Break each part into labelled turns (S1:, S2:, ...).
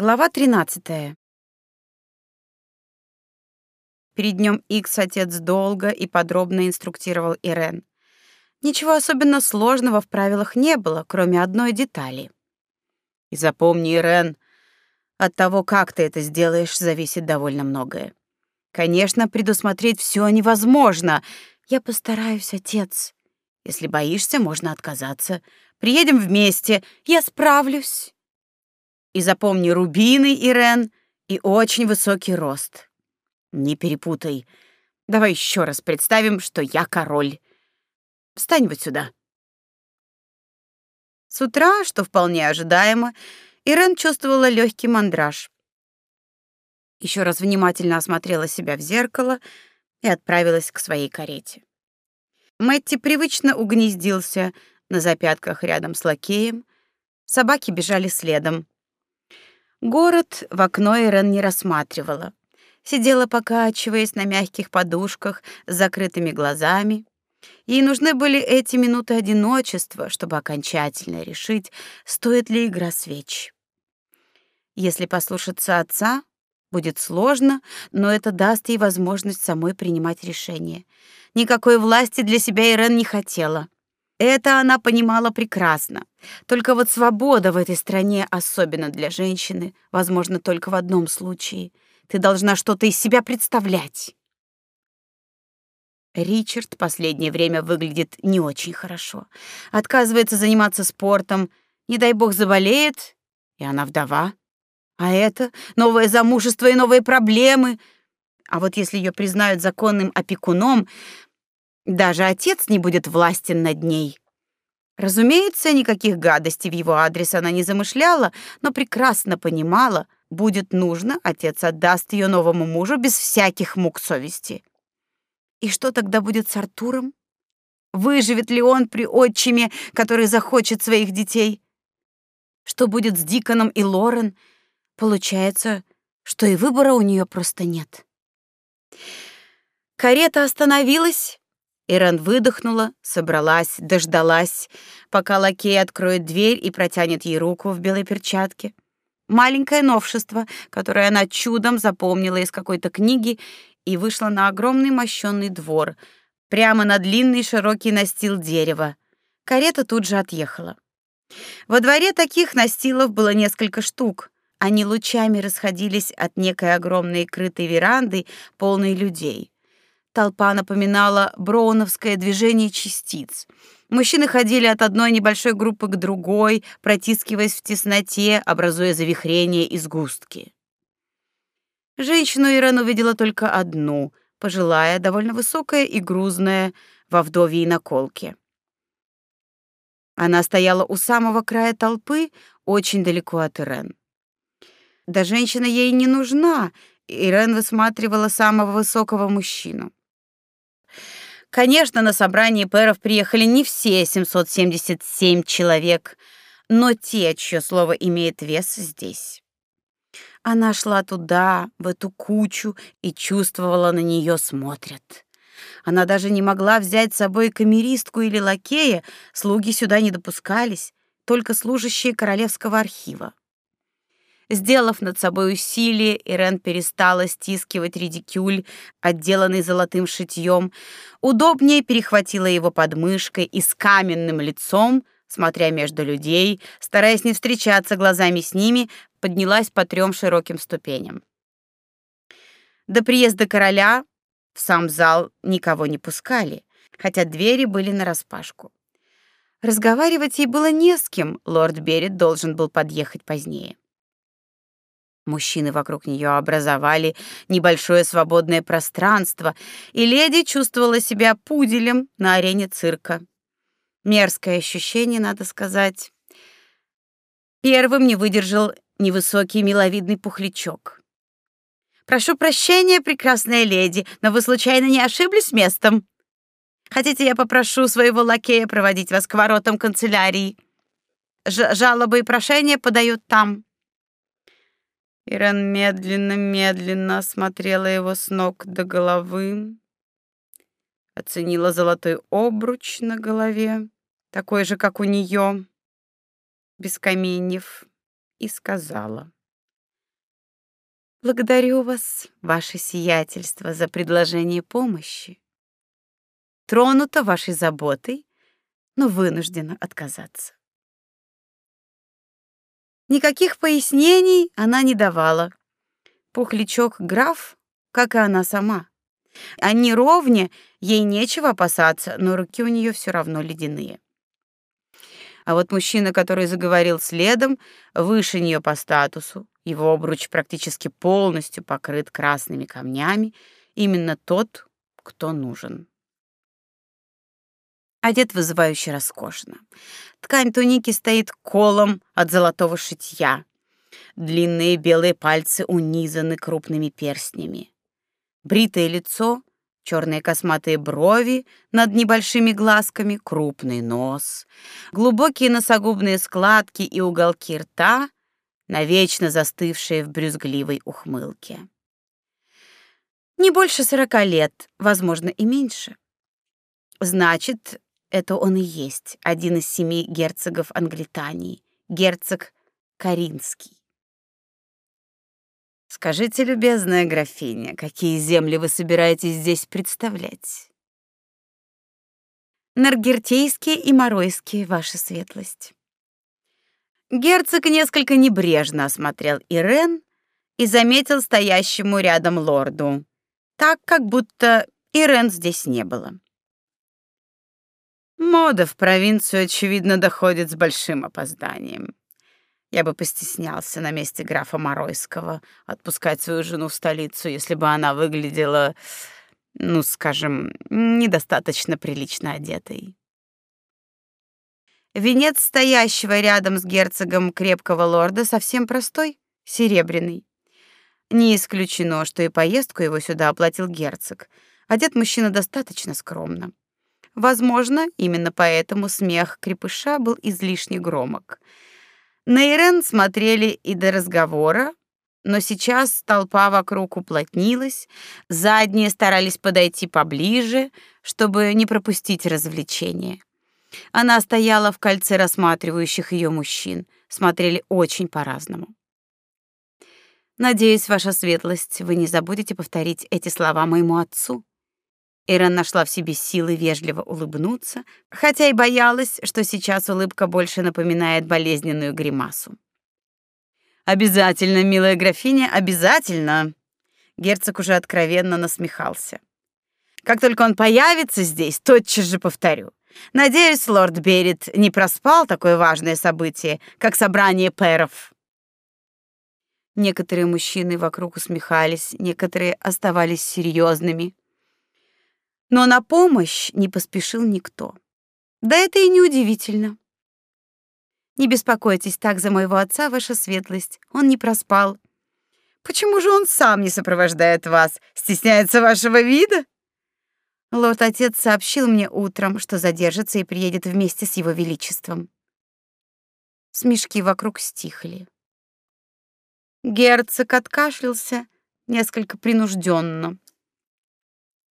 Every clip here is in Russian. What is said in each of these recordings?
S1: Глава 13. Перед днем Икс отец долго и подробно инструктировал Ирен. Ничего особенно сложного в правилах не было, кроме одной детали. И запомни, Ирен, от того, как ты это сделаешь, зависит довольно многое. Конечно, предусмотреть все невозможно. Я постараюсь, отец. Если боишься, можно отказаться. Приедем вместе, я справлюсь. И запомни рубины, Ирен, и очень высокий рост. Не перепутай. Давай еще раз представим, что я король. Встань вот сюда. С утра, что вполне ожидаемо, Ирен чувствовала легкий мандраж. Еще раз внимательно осмотрела себя в зеркало и отправилась к своей карете. Мэтти привычно угнездился на запятках рядом с лакеем. Собаки бежали следом. Город в окно Ирен не рассматривала. Сидела, покачиваясь на мягких подушках с закрытыми глазами. Ей нужны были эти минуты одиночества, чтобы окончательно решить, стоит ли игра свеч. Если послушаться отца, будет сложно, но это даст ей возможность самой принимать решения. Никакой власти для себя Ирен не хотела. Это она понимала прекрасно. Только вот свобода в этой стране, особенно для женщины, возможно только в одном случае. Ты должна что-то из себя представлять. Ричард последнее время выглядит не очень хорошо. Отказывается заниматься спортом. Не дай бог заболеет, и она вдова. А это новое замужество и новые проблемы. А вот если ее признают законным опекуном, даже отец не будет властен над ней. Разумеется, никаких гадостей в его адрес она не замышляла, но прекрасно понимала, будет нужно, отец отдаст ее новому мужу без всяких мук совести. И что тогда будет с Артуром? Выживет ли он при отчиме, который захочет своих детей? Что будет с Диконом и Лорен? Получается, что и выбора у нее просто нет. Карета остановилась, Ирен выдохнула, собралась, дождалась, пока лакей откроет дверь и протянет ей руку в белой перчатке. Маленькое новшество, которое она чудом запомнила из какой-то книги и вышла на огромный мощенный двор, прямо на длинный широкий настил дерева. Карета тут же отъехала. Во дворе таких настилов было несколько штук. Они лучами расходились от некой огромной крытой веранды, полной людей. Толпа напоминала броуновское движение частиц. Мужчины ходили от одной небольшой группы к другой, протискиваясь в тесноте, образуя завихрения и сгустки. Женщину Ирен увидела только одну, пожилая, довольно высокая и грузная, во вдовьей наколке. Она стояла у самого края толпы, очень далеко от Ирен. Да женщина ей не нужна, Ирен высматривала самого высокого мужчину. Конечно, на собрание пэров приехали не все 777 человек, но те, чье слово имеет вес здесь. Она шла туда, в эту кучу, и чувствовала, на нее смотрят. Она даже не могла взять с собой камеристку или лакея, слуги сюда не допускались, только служащие королевского архива. Сделав над собой усилие, Ирен перестала стискивать редикюль, отделанный золотым шитьем, удобнее перехватила его подмышкой и с каменным лицом, смотря между людей, стараясь не встречаться глазами с ними, поднялась по трем широким ступеням. До приезда короля в сам зал никого не пускали, хотя двери были нараспашку. Разговаривать ей было не с кем, лорд Берет должен был подъехать позднее. Мужчины вокруг нее образовали небольшое свободное пространство, и леди чувствовала себя пуделем на арене цирка. Мерзкое ощущение, надо сказать. Первым не выдержал невысокий миловидный пухлячок. Прошу прощения, прекрасная леди, но вы случайно не ошиблись местом? Хотите, я попрошу своего лакея проводить вас к воротам канцелярии? Ж жалобы и прошения подают там. Ирен медленно-медленно осмотрела его с ног до головы, оценила золотой обруч на голове, такой же, как у нее, без каменьев, и сказала: Благодарю вас, ваше сиятельство, за предложение помощи. Тронута вашей заботой, но вынуждена отказаться. Никаких пояснений она не давала. Пухлячок граф, как и она сама. Они ровне, ей нечего опасаться, но руки у нее все равно ледяные. А вот мужчина, который заговорил следом, выше нее по статусу, его обруч практически полностью покрыт красными камнями, именно тот, кто нужен. Одет вызывающе роскошно. Ткань туники стоит колом от золотого шитья. Длинные белые пальцы унизаны крупными перстнями. Бритое лицо черные косматые брови над небольшими глазками, крупный нос, глубокие носогубные складки и уголки рта, навечно застывшие в брюзгливой ухмылке. Не больше сорока лет, возможно, и меньше. Значит, это он и есть, один из семи герцогов Англитании, герцог Каринский. Скажите, любезная графиня, какие земли вы собираетесь здесь представлять? Наргертейские и Моройские, ваша светлость. Герцог несколько небрежно осмотрел Ирен и заметил стоящему рядом лорду, так как будто Ирен здесь не было. Мода в провинцию очевидно доходит с большим опозданием. Я бы постеснялся на месте графа Моройского отпускать свою жену в столицу, если бы она выглядела, ну, скажем, недостаточно прилично одетой. Венец стоящего рядом с герцогом крепкого лорда совсем простой, серебряный. Не исключено, что и поездку его сюда оплатил герцог. Одет мужчина достаточно скромно. Возможно, именно поэтому смех крепыша был излишне громок — на Ирен смотрели и до разговора, но сейчас толпа вокруг уплотнилась, задние старались подойти поближе, чтобы не пропустить развлечение. Она стояла в кольце рассматривающих ее мужчин, смотрели очень по-разному. Надеюсь, ваша светлость, вы не забудете повторить эти слова моему отцу. Ирен нашла в себе силы вежливо улыбнуться, хотя и боялась, что сейчас улыбка больше напоминает болезненную гримасу. Обязательно, милая графиня, обязательно. Герцог уже откровенно насмехался. Как только он появится здесь, тотчас же повторю. Надеюсь, лорд Берет не проспал такое важное событие, как собрание пэров. Некоторые мужчины вокруг усмехались, некоторые оставались серьезными. Но на помощь не поспешил никто. Да это и не удивительно. Не беспокойтесь так за моего отца, ваша светлость. Он не проспал. Почему же он сам не сопровождает вас? Стесняется вашего вида? Лорд-отец сообщил мне утром, что задержится и приедет вместе с его величеством. Смешки вокруг стихли. Герцог откашлялся несколько принужденно.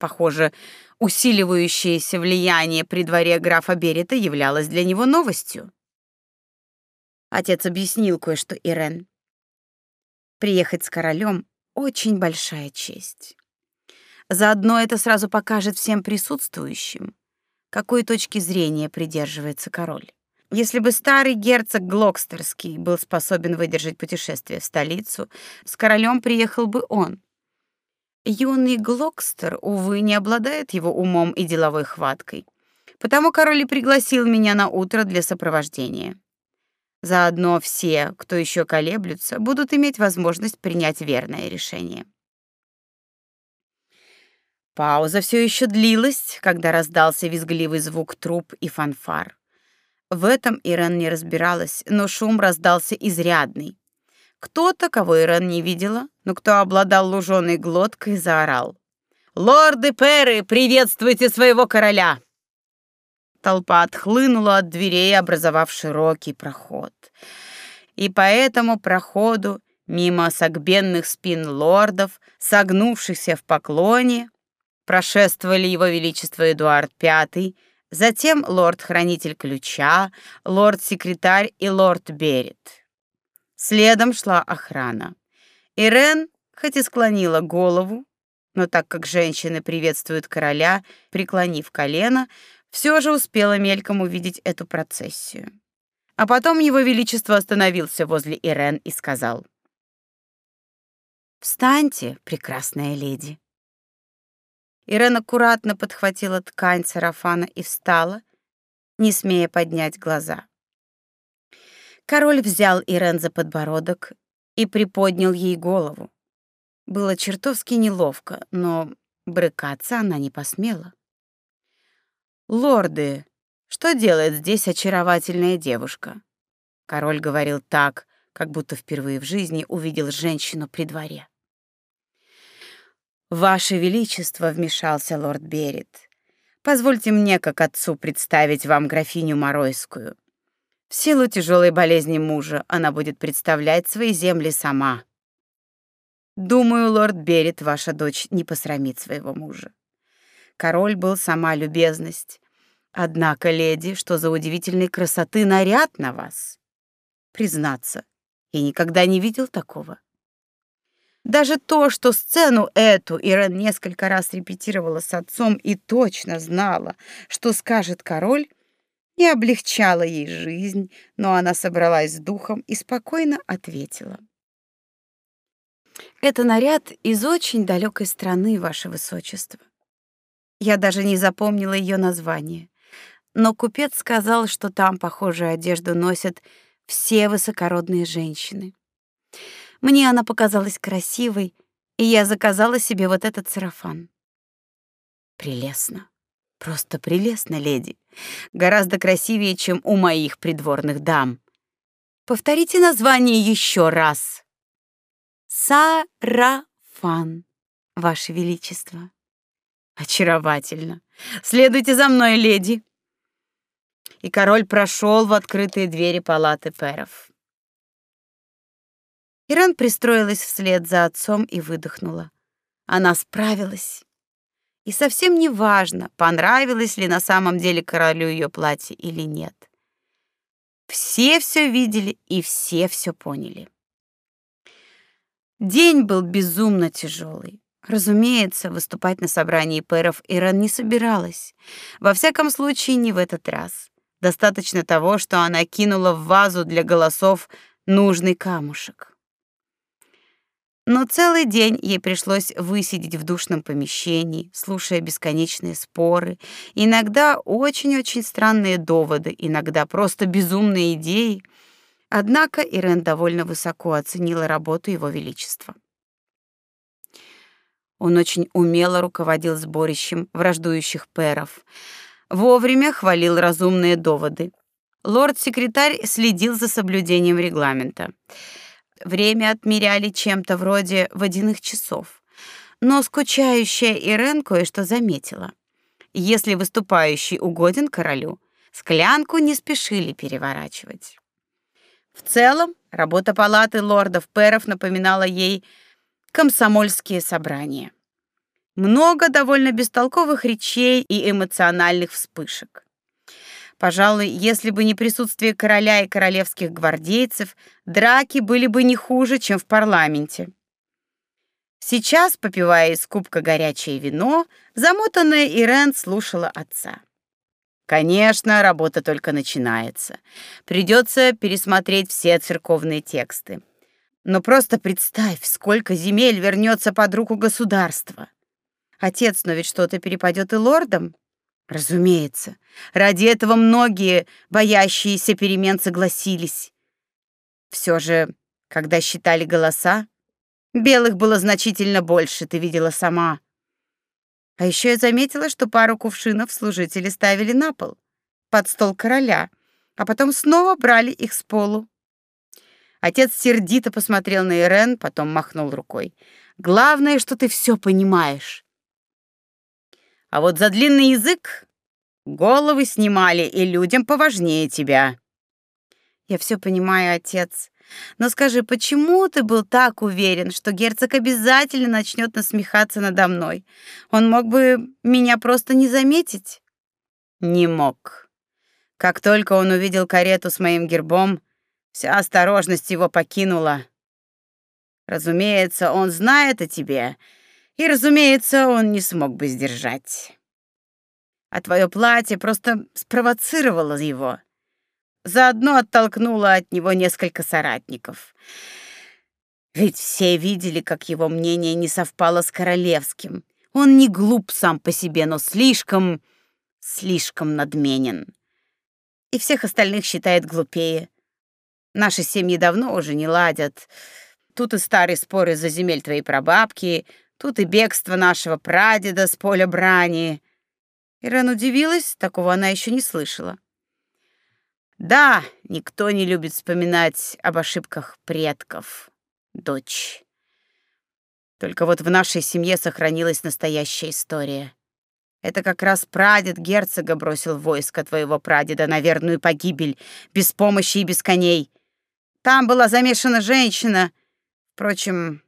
S1: Похоже, усиливающееся влияние при дворе графа Берета являлось для него новостью. Отец объяснил кое-что Ирен. Приехать с королем очень большая честь. Заодно это сразу покажет всем присутствующим, какой точки зрения придерживается король. Если бы старый герцог Глокстерский был способен выдержать путешествие в столицу, с королем приехал бы он. Юный Глокстер, увы, не обладает его умом и деловой хваткой. Потому король и пригласил меня на утро для сопровождения. Заодно все, кто еще колеблются, будут иметь возможность принять верное решение. Пауза все еще длилась, когда раздался визгливый звук труб и фанфар. В этом Ирен не разбиралась, но шум раздался изрядный. Кто-то, кого Ирен не видела, но кто обладал луженой глоткой, заорал. «Лорды Перы, приветствуйте своего короля!» Толпа отхлынула от дверей, образовав широкий проход. И по этому проходу, мимо согбенных спин лордов, согнувшихся в поклоне, прошествовали его величество Эдуард V, затем лорд-хранитель ключа, лорд-секретарь и лорд Берет. Следом шла охрана. Ирен, хоть и склонила голову, но так как женщины приветствуют короля, преклонив колено, все же успела мельком увидеть эту процессию. А потом его величество остановился возле Ирен и сказал: "Встаньте, прекрасная леди". Ирен аккуратно подхватила ткань сарафана и встала, не смея поднять глаза. Король взял Ирен за подбородок и приподнял ей голову. Было чертовски неловко, но брыкаться она не посмела. Лорды, что делает здесь очаровательная девушка? Король говорил так, как будто впервые в жизни увидел женщину при дворе. Ваше величество, вмешался лорд Берет. Позвольте мне, как отцу, представить вам графиню Моройскую. В силу тяжелой болезни мужа она будет представлять свои земли сама. Думаю, лорд Берет, ваша дочь не посрамит своего мужа. Король был сама любезность. Однако, леди, что за удивительной красоты наряд на вас. Признаться, я никогда не видел такого. Даже то, что сцену эту Ирен несколько раз репетировала с отцом и точно знала, что скажет король, не облегчало ей жизнь, но она собралась с духом и спокойно ответила: это наряд из очень далекой страны, ваше высочество. Я даже не запомнила ее название. Но купец сказал, что там похожую одежду носят все высокородные женщины. Мне она показалась красивой, и я заказала себе вот этот сарафан. Прелестно. Просто прелестно, леди. Гораздо красивее, чем у моих придворных дам. Повторите название еще раз. Сарафан, ваше величество. Очаровательно. Следуйте за мной, леди. И король прошел в открытые двери палаты перов. Иран пристроилась вслед за отцом и выдохнула. Она справилась. И совсем не важно, понравилось ли на самом деле королю ее платье или нет. Все все видели и все все поняли. День был безумно тяжелый. Разумеется, выступать на собрании пэров Иран не собиралась. Во всяком случае, не в этот раз. Достаточно того, что она кинула в вазу для голосов нужный камушек. Но целый день ей пришлось высидеть в душном помещении, слушая бесконечные споры, иногда очень-очень странные доводы, иногда просто безумные идеи — Однако Ирен довольно высоко оценила работу его величества. Он очень умело руководил сборищем враждующих пэров, вовремя хвалил разумные доводы. Лорд-секретарь следил за соблюдением регламента. Время отмеряли чем-то вроде водяных часов. Но скучающая Ирен кое-что заметила. Если выступающий угоден королю, склянку не спешили переворачивать. В целом, работа палаты лордов-пэров напоминала ей комсомольские собрания. Много довольно бестолковых речей и эмоциональных вспышек. Пожалуй, если бы не присутствие короля и королевских гвардейцев, драки были бы не хуже, чем в парламенте. Сейчас, попивая из кубка горячее вино, замотанная Ирен слушала отца. Конечно, работа только начинается. Придется пересмотреть все церковные тексты. Но просто представь, сколько земель вернется под руку государства. Отец, но ведь что-то перепадет и лордам. Разумеется, ради этого многие, боящиеся перемен, согласились. Все же, когда считали голоса, белых было значительно больше, ты видела сама. А еще я заметила, что пару кувшинов служители ставили на пол, под стол короля, а потом снова брали их с полу. Отец сердито посмотрел на Ирен, потом махнул рукой. Главное, что ты все понимаешь. А вот за длинный язык головы снимали и людям поважнее тебя. Я все понимаю, отец. Но скажи, почему ты был так уверен, что герцог обязательно начнет насмехаться надо мной? Он мог бы меня просто не заметить. Не мог. Как только он увидел карету с моим гербом, вся осторожность его покинула. Разумеется, он знает о тебе, и, разумеется, он не смог бы сдержать. А твое платье просто спровоцировало его. Заодно оттолкнуло от него несколько соратников. Ведь все видели, как его мнение не совпало с королевским. Он не глуп сам по себе, но слишком, слишком надменен. И всех остальных считает глупее. Наши семьи давно уже не ладят. Тут и старые споры за земель твоей прабабки, тут и бегство нашего прадеда с поля брани. Ирен удивилась, такого она еще не слышала. Да, никто не любит вспоминать об ошибках предков, дочь. Только вот в нашей семье сохранилась настоящая история. Это как раз прадед герцога бросил войско твоего прадеда на верную погибель, без помощи и без коней. Там была замешана женщина. Впрочем,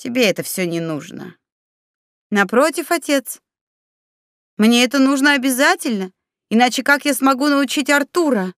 S1: тебе это все не нужно. Напротив, отец, мне это нужно обязательно, иначе как я смогу научить Артура?